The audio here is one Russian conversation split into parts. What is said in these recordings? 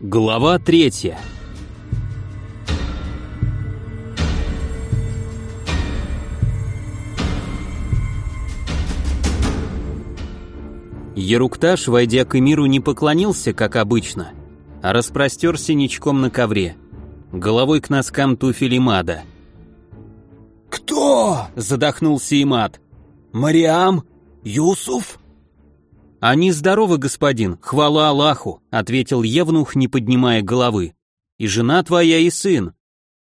Глава третья. Ерукташ, войдя к Эмиру, не поклонился, как обычно, а распростерся ничком на ковре, головой к носкам туфель Имада. «Кто?» — задохнулся Имад. «Мариам? Юсуф?» «Они здоровы, господин, хвала Аллаху», — ответил Евнух, не поднимая головы. «И жена твоя, и сын».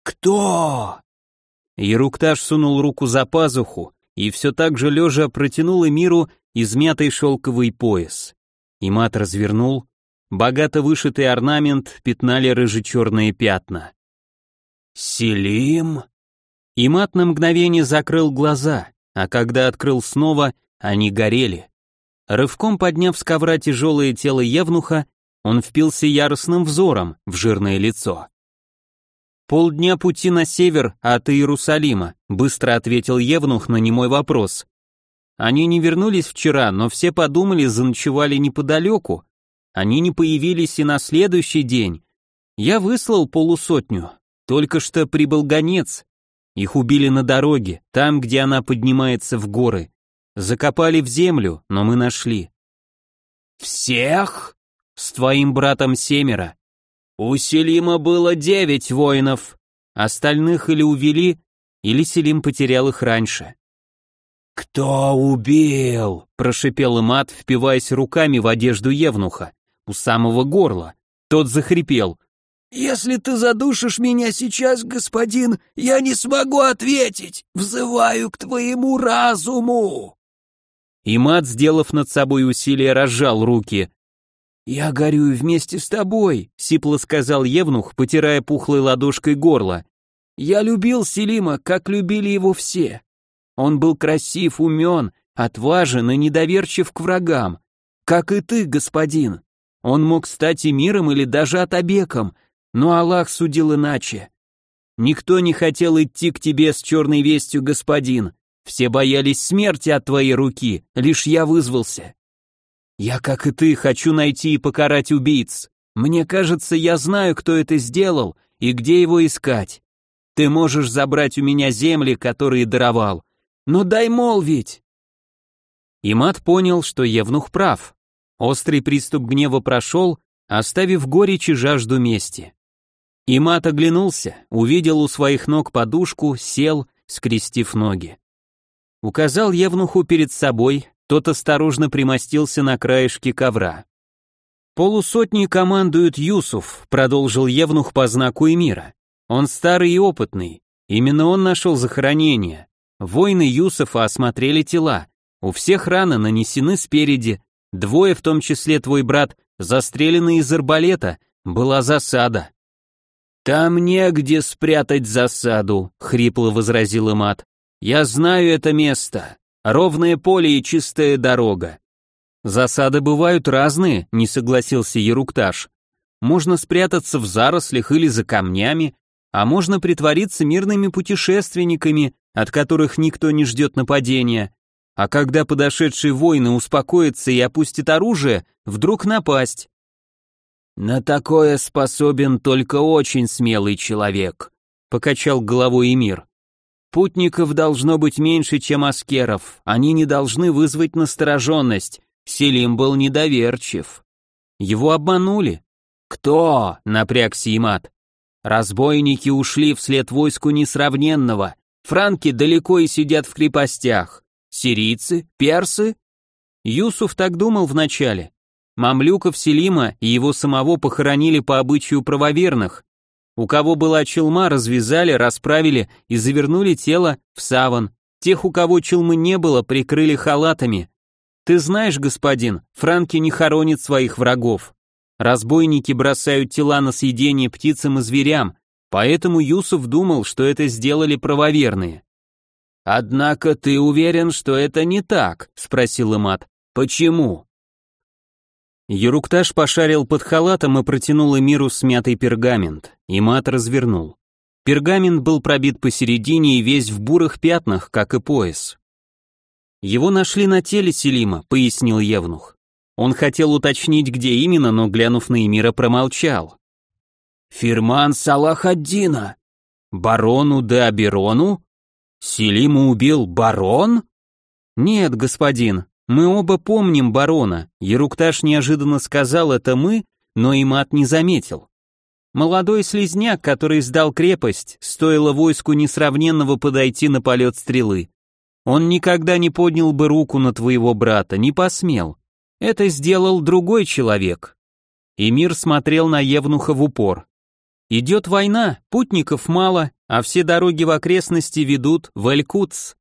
«Кто?» Ерукташ сунул руку за пазуху и все так же лежа протянул Эмиру измятый шелковый пояс. Имат развернул, богато вышитый орнамент пятнали рыже-черные пятна. «Селим?» Имат на мгновение закрыл глаза, а когда открыл снова, они горели. Рывком подняв с ковра тяжелое тело Евнуха, он впился яростным взором в жирное лицо. «Полдня пути на север от Иерусалима», — быстро ответил Евнух на немой вопрос. «Они не вернулись вчера, но все подумали, заночевали неподалеку. Они не появились и на следующий день. Я выслал полусотню. Только что прибыл гонец. Их убили на дороге, там, где она поднимается в горы. Закопали в землю, но мы нашли. Всех? С твоим братом семеро. У Селима было девять воинов. Остальных или увели, или Селим потерял их раньше. «Кто убил?» – прошипел Имат, впиваясь руками в одежду Евнуха, у самого горла. Тот захрипел. «Если ты задушишь меня сейчас, господин, я не смогу ответить! Взываю к твоему разуму!» И мат, сделав над собой усилие, разжал руки. «Я горюю вместе с тобой», — сипло сказал Евнух, потирая пухлой ладошкой горло. «Я любил Селима, как любили его все. Он был красив, умен, отважен и недоверчив к врагам. Как и ты, господин. Он мог стать и миром или даже отобеком, но Аллах судил иначе. Никто не хотел идти к тебе с черной вестью, господин. Все боялись смерти от твоей руки, лишь я вызвался. Я, как и ты, хочу найти и покарать убийц. Мне кажется, я знаю, кто это сделал и где его искать. Ты можешь забрать у меня земли, которые даровал. Но дай молвить. Имат понял, что Евнух прав. Острый приступ гнева прошел, оставив горечь и жажду мести. Имат оглянулся, увидел у своих ног подушку, сел, скрестив ноги. Указал Евнуху перед собой, тот осторожно примостился на краешке ковра. «Полусотни командует Юсуф», — продолжил Евнух по знаку Эмира. «Он старый и опытный. Именно он нашел захоронение. Воины Юсуфа осмотрели тела. У всех раны нанесены спереди. Двое, в том числе твой брат, застрелены из арбалета. Была засада». «Там негде спрятать засаду», — хрипло возразил Имат. Я знаю это место. Ровное поле и чистая дорога. Засады бывают разные, не согласился Ерукташ. Можно спрятаться в зарослях или за камнями, а можно притвориться мирными путешественниками, от которых никто не ждет нападения. А когда подошедший воин успокоится и опустит оружие, вдруг напасть. На такое способен только очень смелый человек, покачал головой Эмир. Путников должно быть меньше, чем аскеров, они не должны вызвать настороженность, Селим был недоверчив. Его обманули. Кто? Напрягся Имат. Разбойники ушли вслед войску несравненного, франки далеко и сидят в крепостях. Сирийцы? Персы? Юсуф так думал вначале. Мамлюков Селима и его самого похоронили по обычаю правоверных, у кого была челма, развязали, расправили и завернули тело в саван. Тех, у кого челмы не было, прикрыли халатами. Ты знаешь, господин, франки не хоронят своих врагов. Разбойники бросают тела на съедение птицам и зверям, поэтому Юсуф думал, что это сделали правоверные. «Однако ты уверен, что это не так?» — спросил Имат. «Почему?» Ерукташ пошарил под халатом и протянул Эмиру смятый пергамент. И мат развернул. Пергамент был пробит посередине и весь в бурых пятнах, как и пояс. «Его нашли на теле Селима», — пояснил Евнух. Он хотел уточнить, где именно, но, глянув на Эмира, промолчал. «Фирман Салахаддина». «Барону де Аберону? Селиму убил барон?» «Нет, господин, мы оба помним барона. Ерукташ неожиданно сказал это мы, но и мат не заметил. Молодой слезняк, который сдал крепость, стоило войску несравненного подойти на полет стрелы. Он никогда не поднял бы руку на твоего брата, не посмел. Это сделал другой человек. И смотрел на Евнуха в упор. Идет война, путников мало, а все дороги в окрестности ведут в Элькутс.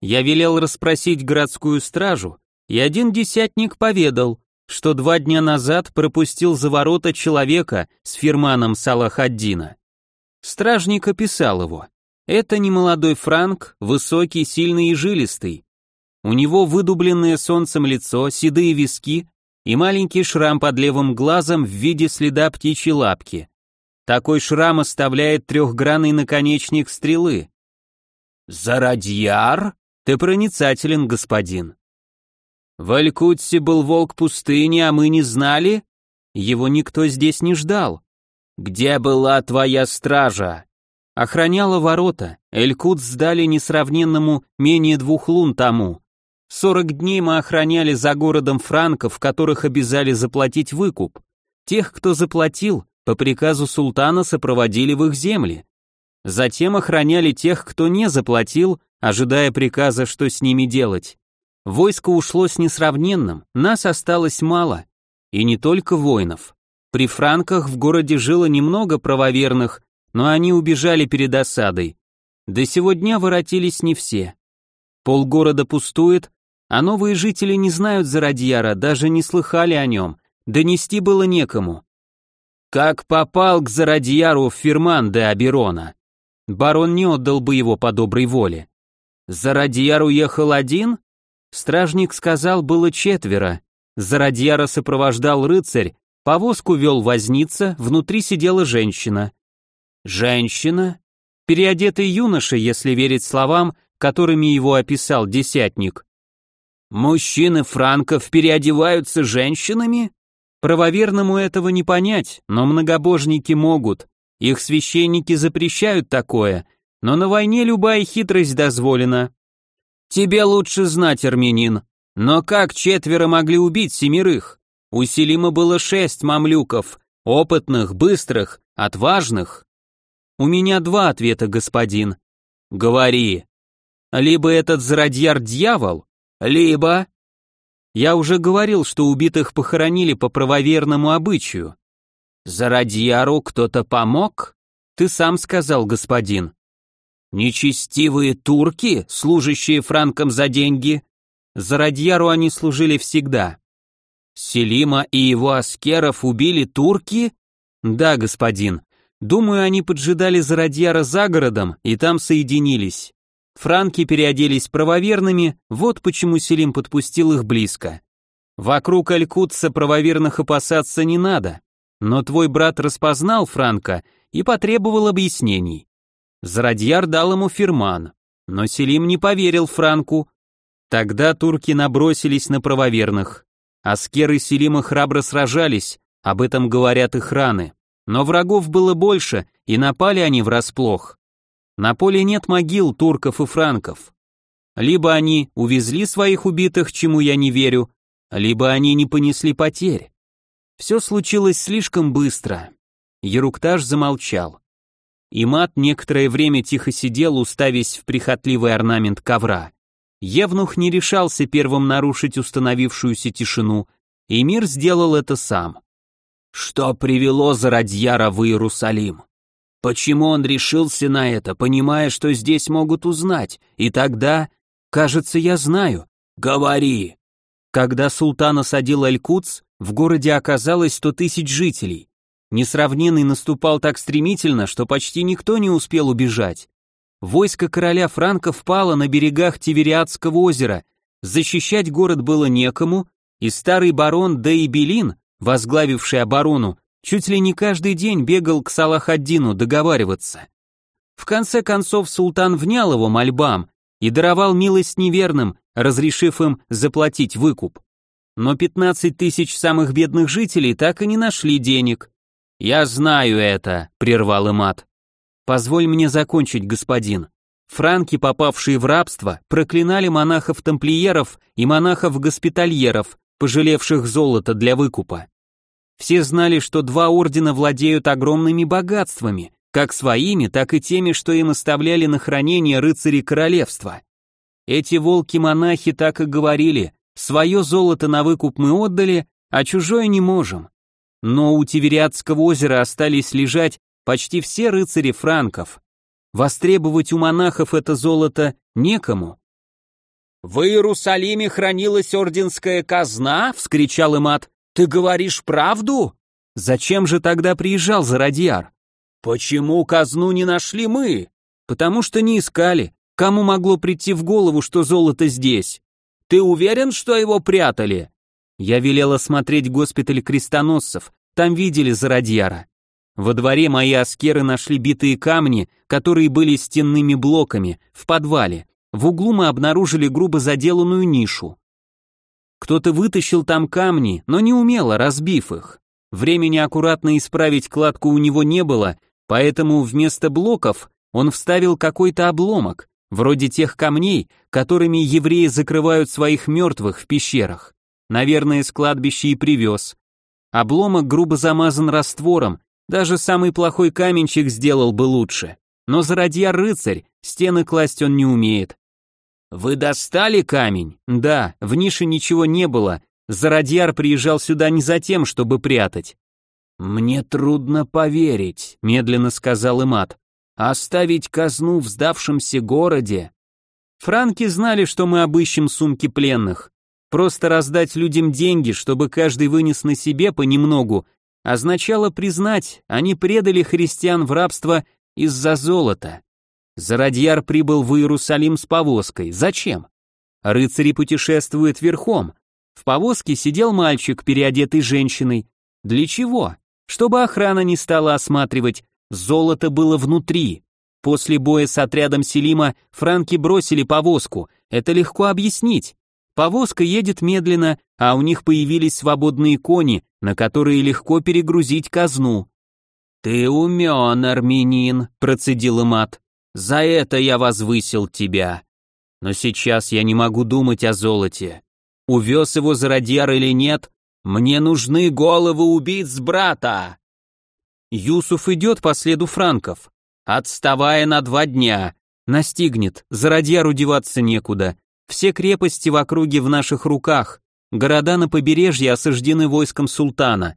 Я велел расспросить городскую стражу, и один десятник поведал, что два дня назад пропустил за ворота человека с фирманом Салахаддина. Стражник описал его. Это немолодой франк, высокий, сильный и жилистый. У него выдубленное солнцем лицо, седые виски и маленький шрам под левым глазом в виде следа птичьей лапки. Такой шрам оставляет трехгранный наконечник стрелы. «Зарадьяр? Ты проницателен, господин». «В Алькутсе был волк пустыни, а мы не знали?» «Его никто здесь не ждал». «Где была твоя стража?» «Охраняла ворота. Элькут сдали несравненному менее двух лун тому. Сорок дней мы охраняли за городом франков, которых обязали заплатить выкуп. Тех, кто заплатил, по приказу султана сопроводили в их земли. Затем охраняли тех, кто не заплатил, ожидая приказа, что с ними делать. Войско ушло с несравненным, нас осталось мало. И не только воинов. При франках в городе жило немного правоверных, но они убежали перед осадой. До сего дня воротились не все. Полгорода пустует, а новые жители не знают Зарадьяра, даже не слыхали о нем, донести было некому. Как попал к Зарадьяру в фирман де Аберона? Барон не отдал бы его по доброй воле. Зарадьяр уехал один? Стражник сказал, было четверо. Зарадьяра сопровождал рыцарь, повозку вел возница, внутри сидела женщина. Женщина? Переодетый юноша, если верить словам, которыми его описал десятник. Мужчины франков переодеваются женщинами? Правоверному этого не понять, но многобожники могут. Их священники запрещают такое, но на войне любая хитрость дозволена. Тебе лучше знать, армянин. Но как четверо могли убить семерых? У Селима было шесть мамлюков, опытных, быстрых, отважных. У меня два ответа, господин. Говори. Либо этот зародьяр дьявол, либо... Я уже говорил, что убитых похоронили по правоверному обычаю. Зарадьяру кто-то помог? Ты сам сказал, господин. Нечестивые турки, служащие франкам за деньги? Зарадьяру они служили всегда. Селима и его аскеров убили турки? Да, господин. Думаю, они поджидали Зарадьяра за городом и там соединились. Франки переоделись правоверными, вот почему Селим подпустил их близко. Вокруг Алькутса правоверных опасаться не надо, но твой брат распознал Франка и потребовал объяснений. Зарадьяр дал ему фирман, но Селим не поверил Франку. Тогда турки набросились на правоверных. Аскеры Селима храбро сражались, об этом говорят их раны. Но врагов было больше, и напали они врасплох. На поле нет могил турков и франков. Либо они увезли своих убитых, чему я не верю, либо они не понесли потерь. Все случилось слишком быстро. Еруктаж замолчал. И мат некоторое время тихо сидел, уставясь в прихотливый орнамент ковра. Евнух не решался первым нарушить установившуюся тишину, и мир сделал это сам. Что привело Зарадьяра в Иерусалим? Почему он решился на это, понимая, что здесь могут узнать? И тогда, кажется, я знаю. Говори. Когда султан осадил Аль-Кудс, в городе оказалось сто тысяч жителей. Несравненный наступал так стремительно, что почти никто не успел убежать. Войско короля франков пало на берегах Тивериадского озера, защищать город было некому, и старый барон Дейбелин, возглавивший оборону, Чуть ли не каждый день бегал к Салахаддину договариваться. В конце концов султан внял его мольбам и даровал милость неверным, разрешив им заплатить выкуп. но 15 тысяч самых бедных жителей так и не нашли денег. Я знаю это, прервал Имат. Позволь мне закончить, господин. Франки, попавшие в рабство, проклинали монахов-тамплиеров и монахов-госпитальеров, пожалевших золото для выкупа. Все знали, что два ордена владеют огромными богатствами, как своими, так и теми, что им оставляли на хранение рыцари королевства. Эти волки-монахи так и говорили, свое золото на выкуп мы отдали, а чужое не можем. Но у Тивериадского озера остались лежать почти все рыцари франков. Востребовать у монахов это золото некому. «В Иерусалиме хранилась орденская казна?» — вскричал Имат. «Ты говоришь правду?» «Зачем же тогда приезжал Зарадьяр?» «Почему казну не нашли мы?» «Потому что не искали. Кому могло прийти в голову, что золото здесь? Ты уверен, что его прятали?» Я велел осмотреть госпиталь крестоносцев, там видели Зарадьяра. Во дворе мои аскеры нашли битые камни, которые были стенными блоками, в подвале. В углу мы обнаружили грубо заделанную нишу. Кто-то вытащил там камни, но не умело, разбив их. Времени аккуратно исправить кладку у него не было, поэтому вместо блоков он вставил какой-то обломок, вроде тех камней, которыми евреи закрывают своих мертвых в пещерах. Наверное, с кладбища и привез. Обломок грубо замазан раствором, даже самый плохой каменщик сделал бы лучше. Но зародья рыцарь, стены класть он не умеет. Вы достали камень? Да, в нише ничего не было. Зародьяр приезжал сюда не за тем, чтобы прятать. Мне трудно поверить, медленно сказал Имат. Оставить казну в сдавшемся городе. Франки знали, что мы обыщем сумки пленных. Просто раздать людям деньги, чтобы каждый вынес на себе понемногу, означало признать, они предали христиан в рабство из-за золота. Зарадьяр прибыл в Иерусалим с повозкой. Зачем? Рыцари путешествуют верхом. В повозке сидел мальчик, переодетый женщиной. Для чего? Чтобы охрана не стала осматривать. Золото было внутри. После боя с отрядом Селима франки бросили повозку. Это легко объяснить. Повозка едет медленно, а у них появились свободные кони, на которые легко перегрузить казну. «Ты умен, армянин», — процедил Имат. «За это я возвысил тебя. Но сейчас я не могу думать о золоте. Увез его Зародьяр или нет, мне нужны головы убийц брата». Юсуф идет по следу франков, отставая на два дня. Настигнет, Зародьяру деваться некуда. Все крепости в округе в наших руках, города на побережье осаждены войском султана.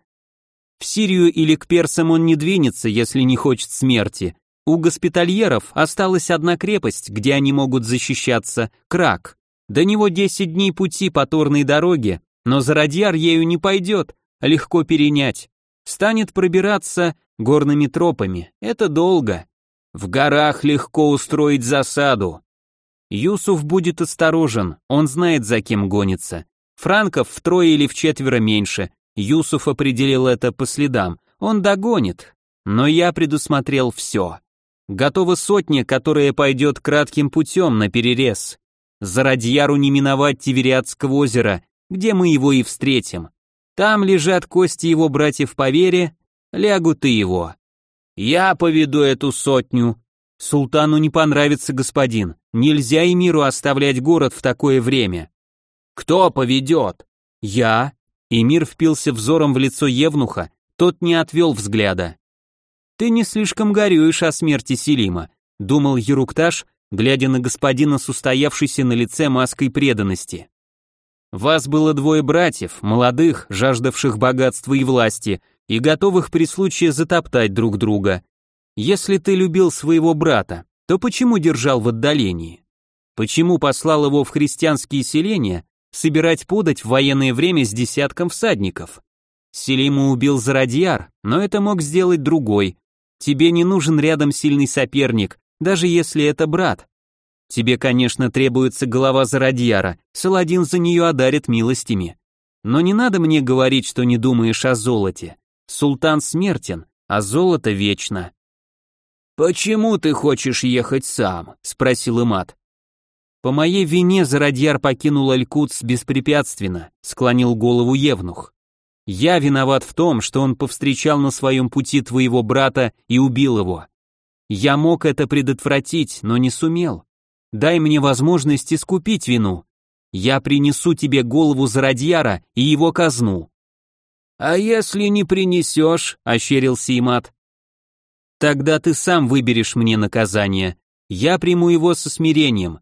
В Сирию или к персам он не двинется, если не хочет смерти. У госпитальеров осталась одна крепость, где они могут защищаться, Крак. До него 10 дней пути по торной дороге, но Зародьяр ею не пойдет, легко перенять. Станет пробираться горными тропами, это долго. В горах легко устроить засаду, Юсуф будет осторожен, он знает, за кем гонится. Франков втрое или вчетверо меньше, Юсуф определил это по следам, он догонит. Но я предусмотрел все. Готова сотня, которая пойдет кратким путем на перерез. За Радьяру не миновать Тивериадского озера, где мы его и встретим. Там лежат кости его братьев по вере, лягут и его. Я поведу эту сотню, Султану не понравится, господин. Нельзя Эмиру оставлять город в такое время. Кто поведет? Я. Эмир впился взором в лицо Евнуха, тот не отвел взгляда. Ты не слишком горюешь о смерти Селима, думал Ерукташ, глядя на господина с устоявшейся на лице маской преданности. Вас было двое братьев, молодых, жаждавших богатства и власти, и готовых при случае затоптать друг друга. Если ты любил своего брата, то почему держал в отдалении? Почему послал его в христианские селения собирать подать в военное время с десятком всадников? Селиму убил Зарадьяр, но это мог сделать другой. Тебе не нужен рядом сильный соперник, даже если это брат. Тебе, конечно, требуется голова Зарадьяра, Саладин за нее одарит милостями. Но не надо мне говорить, что не думаешь о золоте. Султан смертен, а золото вечно. «Почему ты хочешь ехать сам?» — спросил Имат. По моей вине Зародьяр покинул Алькутс беспрепятственно, склонил голову Евнух. Я виноват в том, что он повстречал на своем пути твоего брата и убил его. Я мог это предотвратить, но не сумел. Дай мне возможность искупить вину. Я принесу тебе голову Зародьяра и его казну. А если не принесешь, ощерился Имат. Тогда ты сам выберешь мне наказание. Я приму его со смирением.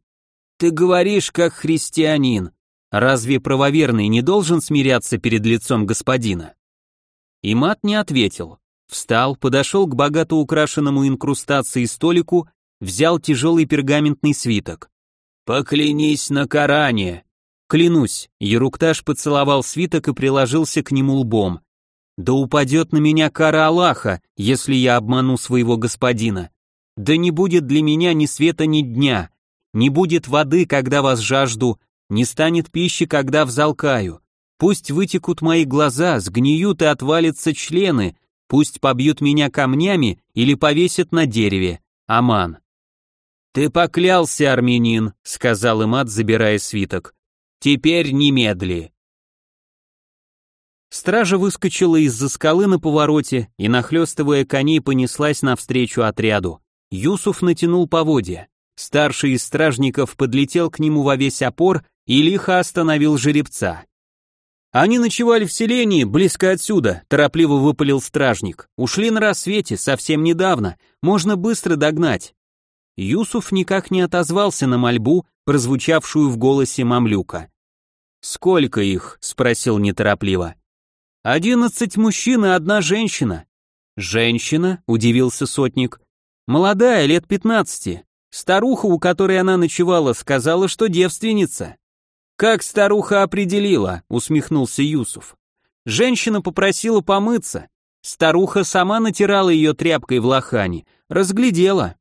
Ты говоришь как христианин. Разве правоверный не должен смиряться перед лицом господина? Имат не ответил. Встал, подошел к богато украшенному инкрустацией столику, взял тяжелый пергаментный свиток. «Поклянись на Коране!» «Клянусь!» Ерукташ поцеловал свиток и приложился к нему лбом. «Да упадет на меня кара Аллаха, если я обману своего господина. Да не будет для меня ни света, ни дня. Не будет воды, когда вас жажду, не станет пищи, когда взалкаю. Пусть вытекут мои глаза, сгниют и отвалятся члены, пусть побьют меня камнями или повесят на дереве. Аман. «Ты поклялся, армянин», — сказал Имат, забирая свиток. «Теперь немедли». Стража выскочила из-за скалы на повороте и, нахлестывая коней, понеслась навстречу отряду. Юсуф натянул поводья. Старший из стражников подлетел к нему во весь опор и лихо остановил жеребца. Они ночевали в селении, близко отсюда, торопливо выпалил стражник. Ушли на рассвете, совсем недавно, можно быстро догнать. Юсуф никак не отозвался на мольбу, прозвучавшую в голосе мамлюка. «Сколько их?» — спросил неторопливо. «Одиннадцать мужчин и одна женщина». «Женщина?» — удивился сотник. «Молодая, лет пятнадцати. Старуха, у которой она ночевала, сказала, что девственница». «Как старуха определила?» — усмехнулся Юсуф. Женщина попросила помыться. Старуха сама натирала ее тряпкой в лохане, разглядела.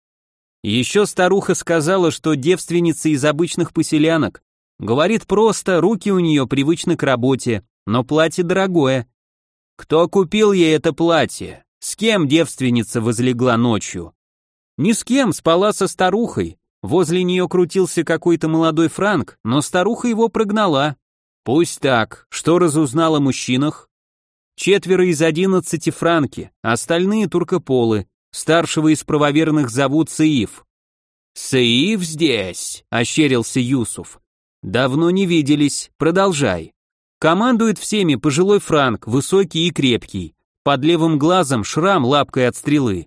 Еще старуха сказала, что девственница из обычных поселянок. Говорит просто, руки у нее привычны к работе, но платье дорогое. Кто купил ей это платье? С кем девственница возлегла ночью? Ни с кем, спала со старухой. Возле нее крутился какой-то молодой франк, но старуха его прогнала. Пусть так. Что разузнал о мужчинах? Четверо из одиннадцати франки, остальные туркополы. Старшего из правоверных зовут Саиф. Саиф здесь, ощерился Юсуф. Давно не виделись, продолжай. Командует всеми пожилой франк, высокий и крепкий. Под левым глазом шрам лапкой от стрелы.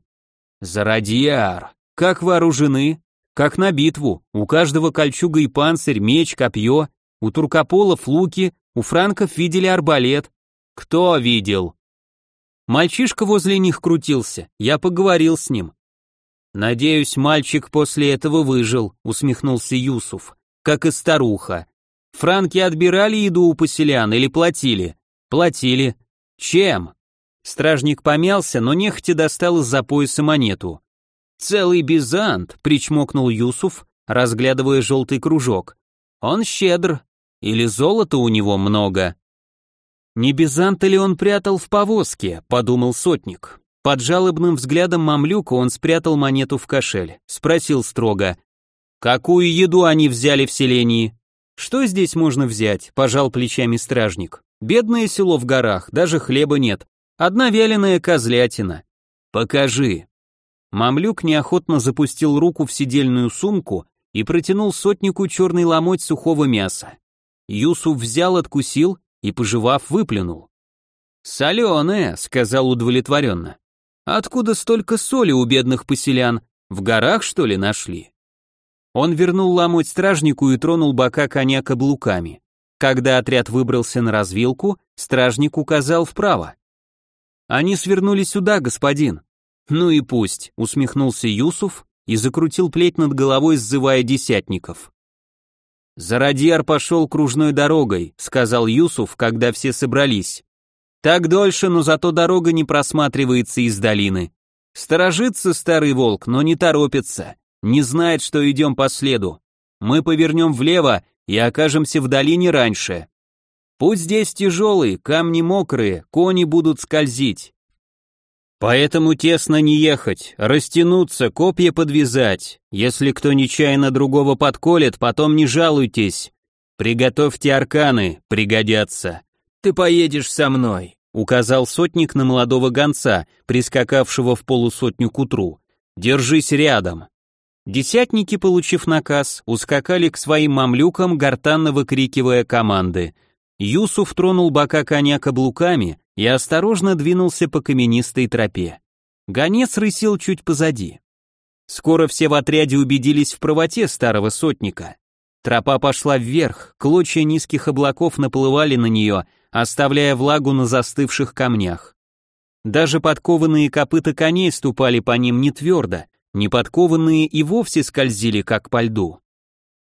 Зарадьяр. Как вооружены? Как на битву, у каждого кольчуга и панцирь, меч, копье, у туркополов луки, у франков видели арбалет. Кто видел? Мальчишка возле них крутился, я поговорил с ним. Надеюсь, мальчик после этого выжил, усмехнулся Юсуф, как и старуха. Франки отбирали еду у поселян или платили? Платили. Чем? Стражник помялся, но нехотя достал из-за пояса монету. «Целый бизант», — причмокнул Юсуф, разглядывая желтый кружок. «Он щедр. Или золота у него много?» «Не бизанта ли он прятал в повозке?» — подумал сотник. Под жалобным взглядом мамлюка он спрятал монету в кошель. Спросил строго. «Какую еду они взяли в селении?» «Что здесь можно взять?» — пожал плечами стражник. «Бедное село в горах, даже хлеба нет. Одна вяленая козлятина». «Покажи», Мамлюк неохотно запустил руку в сидельную сумку и протянул сотнику черный ломоть сухого мяса. Юсуф взял, откусил и, пожевав, выплюнул. «Соленое», — сказал удовлетворенно. «Откуда столько соли у бедных поселян? В горах, что ли, нашли?» Он вернул ломоть стражнику и тронул бока коня каблуками. Когда отряд выбрался на развилку, стражник указал вправо. «Они свернули сюда, господин. «Ну и пусть», — усмехнулся Юсуф и закрутил плеть над головой, сзывая десятников. «Зарадьяр пошел кружной дорогой», — сказал Юсуф, когда все собрались. «Так дольше, но зато дорога не просматривается из долины. Сторожится старый волк, но не торопится, не знает, что идем по следу. Мы повернем влево и окажемся в долине раньше. Путь здесь тяжелый, камни мокрые, кони будут скользить. Поэтому тесно не ехать, растянуться, копья подвязать. Если кто нечаянно другого подколет, потом не жалуйтесь. Приготовьте арканы, пригодятся. Ты поедешь со мной, указал сотник на молодого гонца, прискакавшего в полусотню к утру. Держись рядом. Десятники, получив наказ, ускакали к своим мамлюкам, гортанно выкрикивая команды. Юсуф тронул бока коня каблуками, и осторожно двинулся по каменистой тропе. Гонец рысил чуть позади. Скоро все в отряде убедились в правоте старого сотника. Тропа пошла вверх, клочья низких облаков наплывали на нее, оставляя влагу на застывших камнях. Даже подкованные копыта коней ступали по ним не твердо, неподкованные и вовсе скользили, как по льду.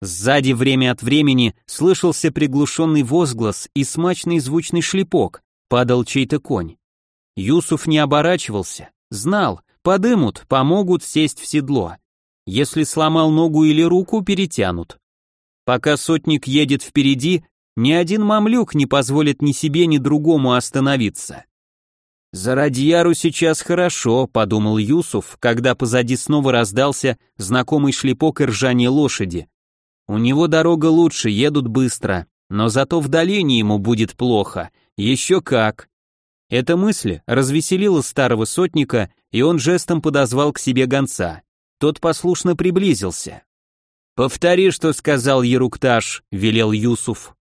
Сзади время от времени слышался приглушенный возглас и смачный звучный шлепок, падал чей-то конь. Юсуф не оборачивался, знал, подымут, помогут сесть в седло. Если сломал ногу или руку, перетянут. Пока сотник едет впереди, ни один мамлюк не позволит ни себе, ни другому остановиться. «За Радьяру сейчас хорошо», — подумал Юсуф, когда позади снова раздался знакомый шлепок и ржание лошади. «У него дорога лучше, едут быстро, но зато в долине ему будет плохо, еще как. Эта мысль развеселила старого сотника, и он жестом подозвал к себе гонца. Тот послушно приблизился. «Повтори, что сказал Ерукташ», — велел Юсуф.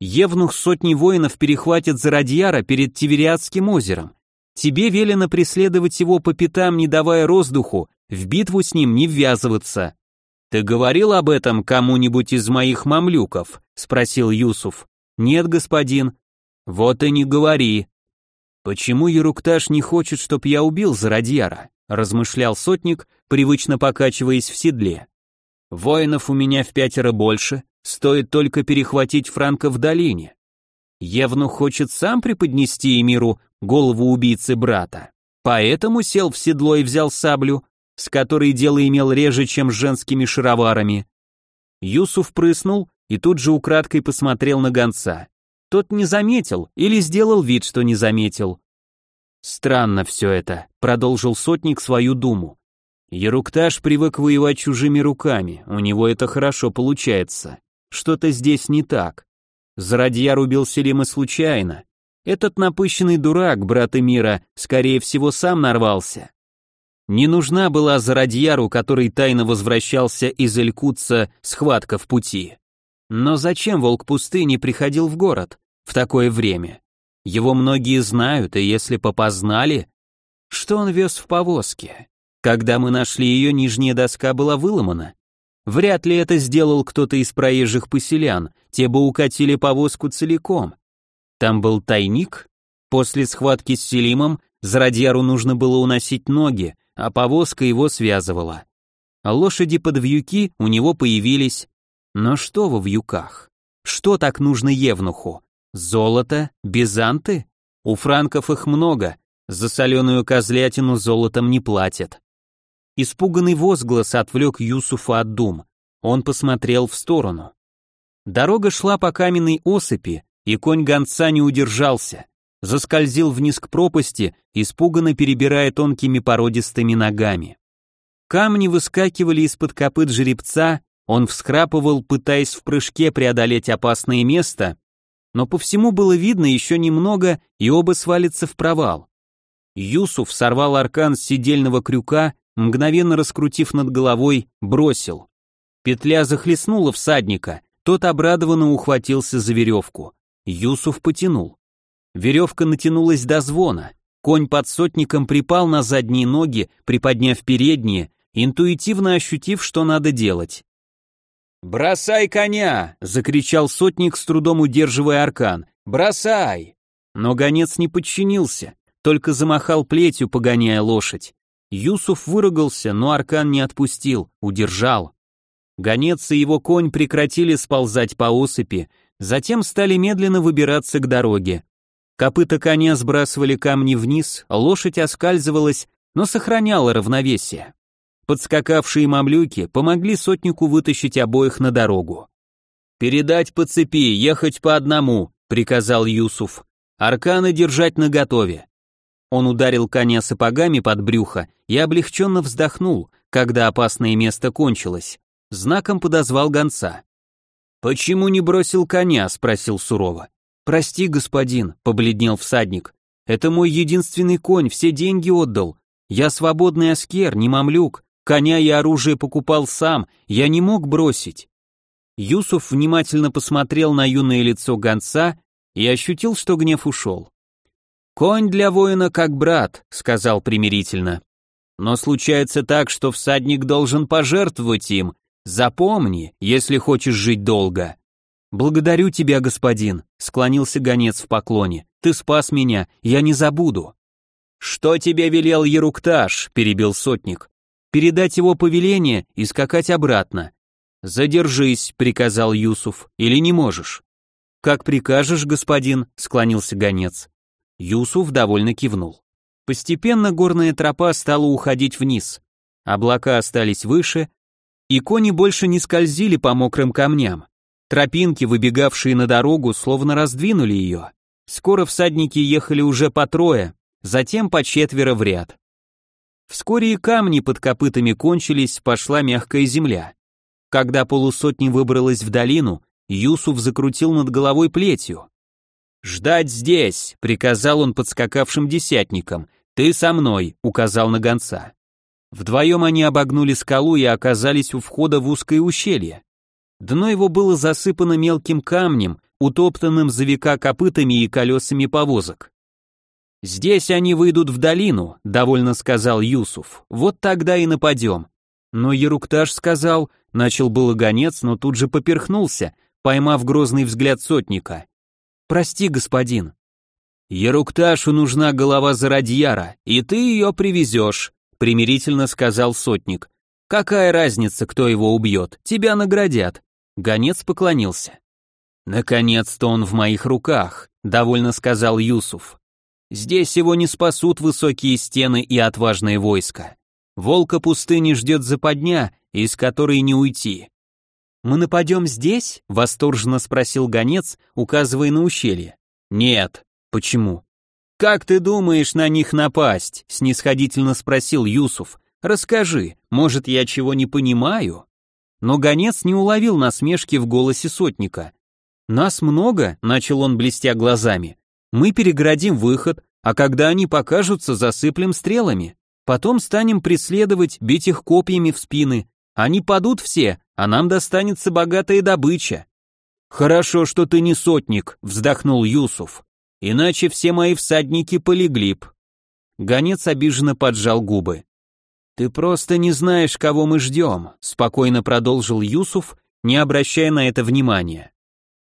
«Евнух сотни воинов перехватит Зарадьяра перед Тивериадским озером. Тебе велено преследовать его по пятам, не давая роздуху, в битву с ним не ввязываться». «Ты говорил об этом кому-нибудь из моих мамлюков?» — спросил Юсуф. «Нет, господин, вот и не говори. Почему Ерукташ не хочет, чтоб я убил Зародьяра? размышлял сотник, привычно покачиваясь в седле. Воинов у меня в пятеро больше, стоит только перехватить Франка в долине. Евнух хочет сам преподнести Эмиру голову убийцы брата. Поэтому сел в седло и взял саблю, с которой дело имел реже, чем с женскими шароварами. Юсуф прыснул и тут же украдкой посмотрел на гонца. Тот не заметил или сделал вид, что не заметил. Странно все это, продолжил сотник свою думу. Ерукташ привык воевать чужими руками, у него это хорошо получается. Что-то здесь не так. Зарадьяр убил Селима случайно. Этот напыщенный дурак, брат Эмира, скорее всего, сам нарвался. Не нужна была Зарадьяру, который тайно возвращался из Элькутца, схватка в пути. Но зачем волк пустыни приходил в город в такое время? Его многие знают, и если попознали, что он вез в повозке? Когда мы нашли ее, нижняя доска была выломана. Вряд ли это сделал кто-то из проезжих поселян, те бы укатили повозку целиком. Там был тайник. После схватки с Селимом Зрадьяру нужно было уносить ноги, а повозка его связывала. Лошади под вьюки у него появились, но что во вьюках? Что так нужно Евнуху? Золото? Бизанты? У франков их много, за соленую козлятину золотом не платят. Испуганный возглас отвлек Юсуфа от дум. Он посмотрел в сторону. Дорога шла по каменной осыпи, и конь гонца не удержался. Заскользил вниз к пропасти, испуганно перебирая тонкими породистыми ногами. Камни выскакивали из-под копыт жеребца, он всхрапывал, пытаясь в прыжке преодолеть опасное место, но по всему было видно еще немного, и оба свалятся в провал. Юсуф сорвал аркан с сидельного крюка, мгновенно раскрутив над головой, бросил. Петля захлестнула всадника, тот обрадованно ухватился за веревку. Юсуф потянул. Веревка натянулась до звона. Конь под сотником припал на задние ноги, приподняв передние, интуитивно ощутив, что надо делать. «Бросай коня!» — закричал сотник, с трудом удерживая аркан. «Бросай!» Но гонец не подчинился, только замахал плетью, погоняя лошадь. Юсуф выругался, но аркан не отпустил, удержал. Гонец и его конь прекратили сползать по осыпи, затем стали медленно выбираться к дороге. Копыта коня сбрасывали камни вниз, лошадь оскальзывалась, но сохраняла равновесие. Подскакавшие мамлюки помогли сотнику вытащить обоих на дорогу. «Передать по цепи, ехать по одному», — приказал Юсуф. «Арканы держать наготове». Он ударил коня сапогами под брюхо и облегченно вздохнул, когда опасное место кончилось. Знаком подозвал гонца. «Почему не бросил коня?» — спросил сурово. «Прости, господин», — побледнел всадник. «Это мой единственный конь, все деньги отдал. Я свободный аскер, не мамлюк. Коня и оружие покупал сам, я не мог бросить». Юсуф внимательно посмотрел на юное лицо гонца и ощутил, что гнев ушел. «Конь для воина как брат», — сказал примирительно. «Но случается так, что всадник должен пожертвовать им. Запомни, если хочешь жить долго». «Благодарю тебя, господин», — склонился гонец в поклоне. «Ты спас меня, я не забуду». «Что тебе велел Ерукташ?» — перебил сотник. «Передать его повеление и скакать обратно». «Задержись», — приказал Юсуф, — «или не можешь?» «Как прикажешь, господин», — склонился гонец. Юсуф довольно кивнул. Постепенно горная тропа стала уходить вниз. Облака остались выше, и кони больше не скользили по мокрым камням. Тропинки, выбегавшие на дорогу, словно раздвинули ее. Скоро всадники ехали уже по трое, затем по четверо в ряд. Вскоре и камни под копытами кончились, пошла мягкая земля. Когда полусотни выбралась в долину, Юсуф закрутил над головой плетью. «Ждать здесь!» — приказал он подскакавшим десятникам. «Ты со мной!» — указал на гонца. Вдвоем они обогнули скалу и оказались у входа в узкое ущелье. Дно его было засыпано мелким камнем, утоптанным за века копытами и колесами повозок. «Здесь они выйдут в долину», — довольно сказал Юсуф. «Вот тогда и нападем». Но Ерукташ сказал, начал было гонец, но тут же поперхнулся, поймав грозный взгляд сотника. «Прости, господин». «Ерукташу нужна голова Зародьяра, и ты ее привезешь», — примирительно сказал сотник. «Какая разница, кто его убьет? Тебя наградят». Гонец поклонился. «Наконец-то он в моих руках», — довольно сказал Юсуф. «Здесь его не спасут высокие стены и отважные войска. Волка пустыни ждет западня, из которой не уйти. «Мы нападем здесь?» — восторженно спросил гонец, указывая на ущелье. «Нет». «Почему?» «Как ты думаешь на них напасть?» — снисходительно спросил Юсуф. «Расскажи, может, я чего не понимаю?» Но гонец не уловил насмешки в голосе сотника. «Нас много», — начал он, блестя глазами. «Мы переградим выход, а когда они покажутся, засыплем стрелами. Потом станем преследовать, бить их копьями в спины. Они падут все, а нам достанется богатая добыча. Хорошо, что ты не сотник, вздохнул Юсуф. Иначе все мои всадники полегли б. Гонец обиженно поджал губы. Ты просто не знаешь, кого мы ждем, спокойно продолжил Юсуф, не обращая на это внимания.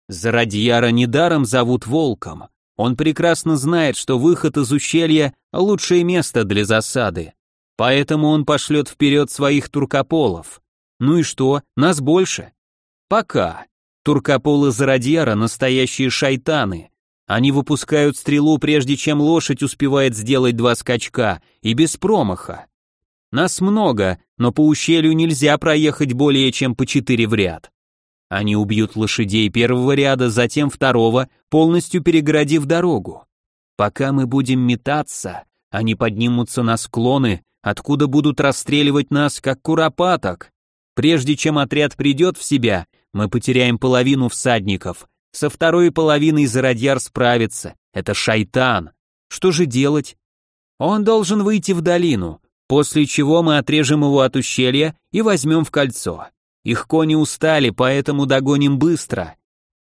Зарадьяра недаром зовут волком. Он прекрасно знает, что выход из ущелья — лучшее место для засады. Поэтому он пошлет вперед своих туркополов. Ну и что, нас больше? Пока. Туркополы Зародьяра настоящие шайтаны. Они выпускают стрелу, прежде чем лошадь успевает сделать два скачка, и без промаха. Нас много, но по ущелью нельзя проехать более чем по четыре в ряд. Они убьют лошадей первого ряда, затем второго, полностью перегородив дорогу. Пока мы будем метаться, они поднимутся на склоны, откуда будут расстреливать нас, как куропаток. Прежде чем отряд придет в себя, мы потеряем половину всадников. Со второй половиной Зародьяр справится. Это шайтан. Что же делать? Он должен выйти в долину, после чего мы отрежем его от ущелья и возьмем в кольцо. Их кони устали, поэтому догоним быстро.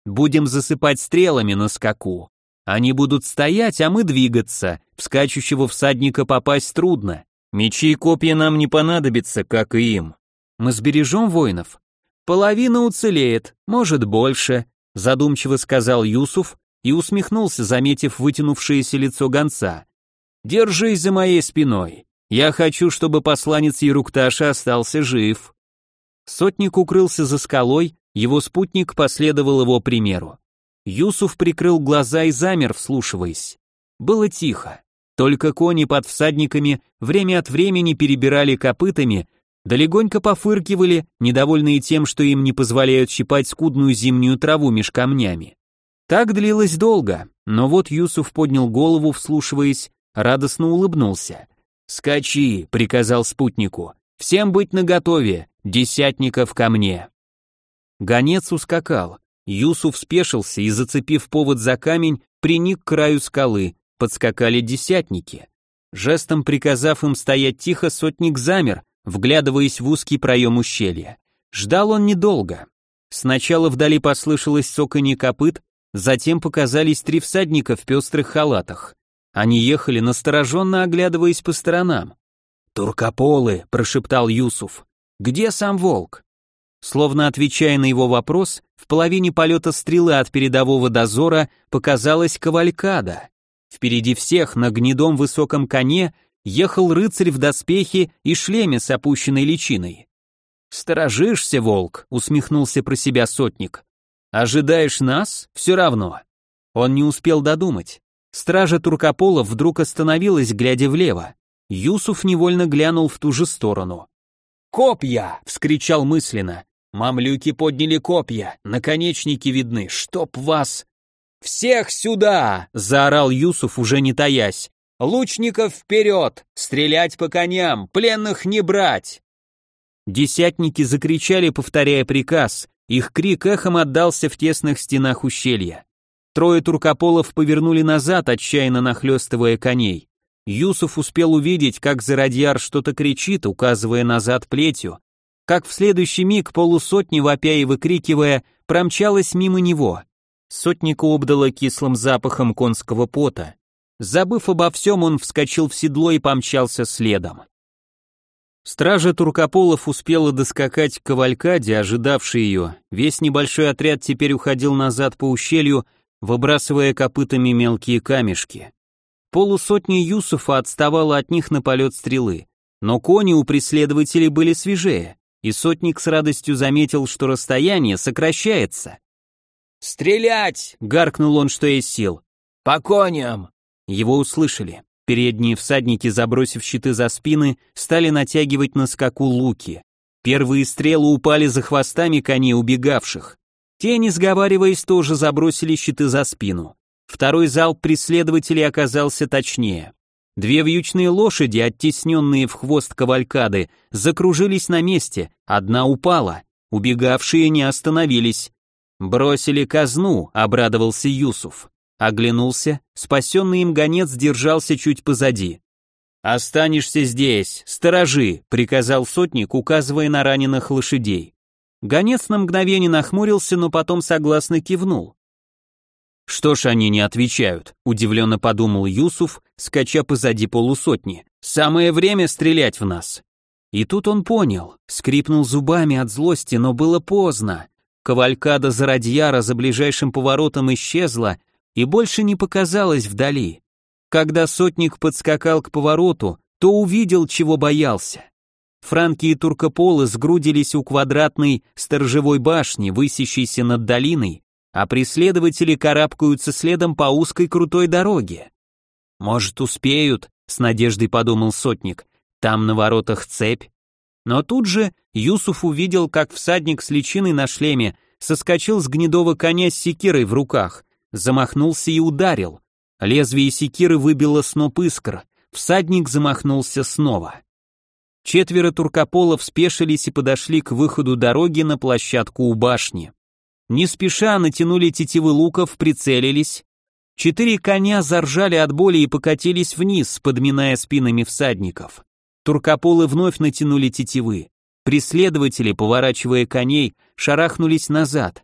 Будем засыпать стрелами на скаку. Они будут стоять, а мы двигаться. В скачущего всадника попасть трудно. Мечи и копья нам не понадобятся, как и им. Мы сбережем воинов. Половина уцелеет, может больше, задумчиво сказал Юсуф и усмехнулся, заметив вытянувшееся лицо гонца. Держись за моей спиной. Я хочу, чтобы посланец Ерукташа остался жив. Сотник укрылся за скалой, его спутник последовал его примеру. Юсуф прикрыл глаза и замер, вслушиваясь. Было тихо. Только кони под всадниками время от времени перебирали копытами, да легонько пофыркивали, недовольные тем, что им не позволяют щипать скудную зимнюю траву меж камнями. Так длилось долго, но вот Юсуф поднял голову, вслушиваясь, радостно улыбнулся. «Скачи», — приказал спутнику. «Всем быть наготове, десятников ко мне». Гонец ускакал. Юсуф спешился и, зацепив повод за камень, приник к краю скалы, подскакали десятники. Жестом приказав им стоять тихо, сотник замер, вглядываясь в узкий проем ущелья. Ждал он недолго. Сначала вдали послышалось цоканье копыт, затем показались три всадника в пестрых халатах. Они ехали, настороженно оглядываясь по сторонам. «Туркополы», — прошептал Юсуф. «Где сам волк?» Словно отвечая на его вопрос, в половине полета стрелы от передового дозора показалась кавалькада. Впереди всех на гнедом высоком коне ехал рыцарь в доспехе и шлеме с опущенной личиной. «Сторожишься, волк», — усмехнулся про себя сотник. «Ожидаешь нас? Все равно». Он не успел додумать. Стража Туркополов вдруг остановилась, глядя влево. Юсуф невольно глянул в ту же сторону. «Копья!» — вскричал мысленно. Мамлюки подняли копья, наконечники видны, чтоб вас... «Всех сюда!» — заорал Юсуф, уже не таясь. «Лучников вперед! Стрелять по коням! Пленных не брать!» Десятники закричали, повторяя приказ. Их крик эхом отдался в тесных стенах ущелья. Трое туркополов повернули назад, отчаянно нахлестывая коней. Юсуф успел увидеть, как Зародьяр что-то кричит, указывая назад плетью, как в следующий миг полусотни, вопя и выкрикивая, промчалась мимо него. Сотнику обдало кислым запахом конского пота. Забыв обо всем, он вскочил в седло и помчался следом. Стража Туркополов успела доскакать к кавалькаде, ожидавшей ее. Весь небольшой отряд теперь уходил назад по ущелью, выбрасывая копытами мелкие камешки. Полусотни Юсуфа отставала от них на полет стрелы, но кони у преследователей были свежее, и сотник с радостью заметил, что расстояние сокращается. «Стрелять!» — гаркнул он, что есть сил. «По коням!» Его услышали. Передние всадники, забросив щиты за спины, стали натягивать на скаку луки. Первые стрелы упали за хвостами коней убегавших. Те, не сговариваясь, тоже забросили щиты за спину. Второй залп преследователей оказался точнее. Две вьючные лошади, оттесненные в хвост кавалькады, закружились на месте, одна упала. Убегавшие не остановились. «Бросили казну», — обрадовался Юсуф. Оглянулся, спасенный им гонец держался чуть позади. «Останешься здесь, сторожи», — приказал сотник, указывая на раненых лошадей. Гонец на мгновение нахмурился, но потом согласно кивнул. «Что ж они не отвечают?» – удивленно подумал Юсуф, скача позади полусотни. «Самое время стрелять в нас!» И тут он понял, скрипнул зубами от злости, но было поздно. Кавалькада Зародьяра за ближайшим поворотом исчезла и больше не показалась вдали. Когда сотник подскакал к повороту, то увидел, чего боялся. Франки и туркополы сгрудились у квадратной сторожевой башни, высящейся над долиной, а преследователи карабкаются следом по узкой крутой дороге. «Может, успеют?» — с надеждой подумал сотник. «Там на воротах цепь». Но тут же Юсуф увидел, как всадник с личиной на шлеме соскочил с гнедого коня с секирой в руках, замахнулся и ударил. Лезвие секиры выбило сноп искр, всадник замахнулся снова. Четверо туркополов спешились и подошли к выходу дороги на площадку у башни. Не спеша натянули тетивы луков, прицелились. Четыре коня заржали от боли и покатились вниз, подминая спинами всадников. Туркополы вновь натянули тетивы. Преследователи, поворачивая коней, шарахнулись назад.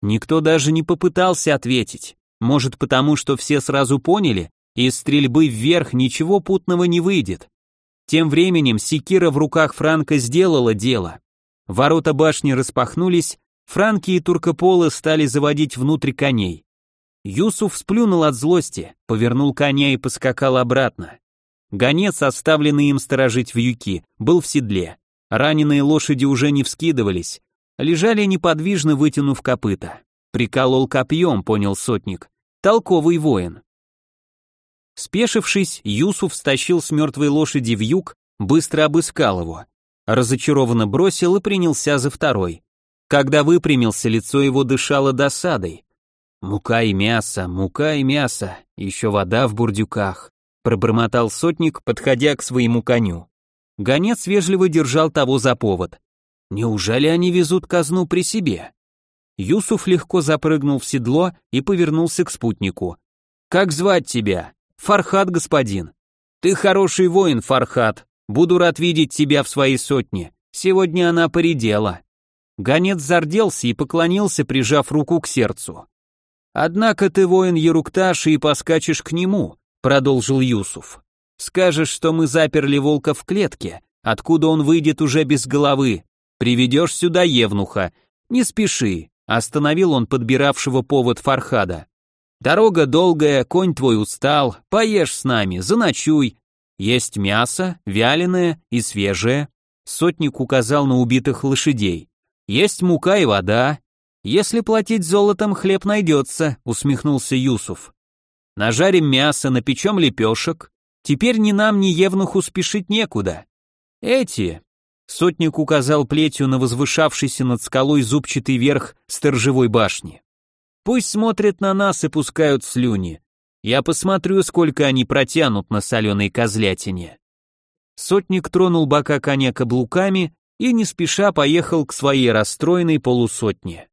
Никто даже не попытался ответить. Может потому, что все сразу поняли, из стрельбы вверх ничего путного не выйдет. Тем временем секира в руках Франка сделала дело. Ворота башни распахнулись, франки и туркополы стали заводить внутрь коней. Юсуф сплюнул от злости, повернул коня и поскакал обратно. Гонец, оставленный им сторожить вьюки, был в седле. Раненые лошади уже не вскидывались, лежали неподвижно, вытянув копыта. Приколол копьем, понял сотник. Толковый воин. Спешившись, Юсуф стащил с мертвой лошади в юг, быстро обыскал его. Разочарованно бросил и принялся за второй. Когда выпрямился, лицо его дышало досадой. Мука и мясо, мука и мясо, еще вода в бурдюках. Пробормотал сотник, подходя к своему коню. Гонец вежливо держал того за повод. Неужели они везут казну при себе? Юсуф легко запрыгнул в седло и повернулся к спутнику. «Как звать тебя?» «Фархат, господин». «Ты хороший воин, Фархат. Буду рад видеть тебя в своей сотне. Сегодня она поредела». Гонец зарделся и поклонился, прижав руку к сердцу. «Однако ты воин Ерукташи и поскачешь к нему», — продолжил Юсуф. «Скажешь, что мы заперли волка в клетке, откуда он выйдет уже без головы. Приведешь сюда Евнуха. Не спеши», — остановил он подбиравшего повод Фархада. «Дорога долгая, конь твой устал, поешь с нами, заночуй. Есть мясо, вяленое и свежее». Сотник указал на убитых лошадей. «Есть мука и вода, «Если платить золотом, хлеб найдется», — усмехнулся Юсуф. «Нажарим мясо, напечем лепешек. Теперь ни нам, ни Евнуху спешить некуда. Эти...» Сотник указал плетью на возвышавшийся над скалой зубчатый верх сторожевой башни. «Пусть смотрят на нас и пускают слюни. Я посмотрю, сколько они протянут на соленой козлятине». Сотник тронул бока коня каблуками и не спеша поехал к своей расстроенной полусотне.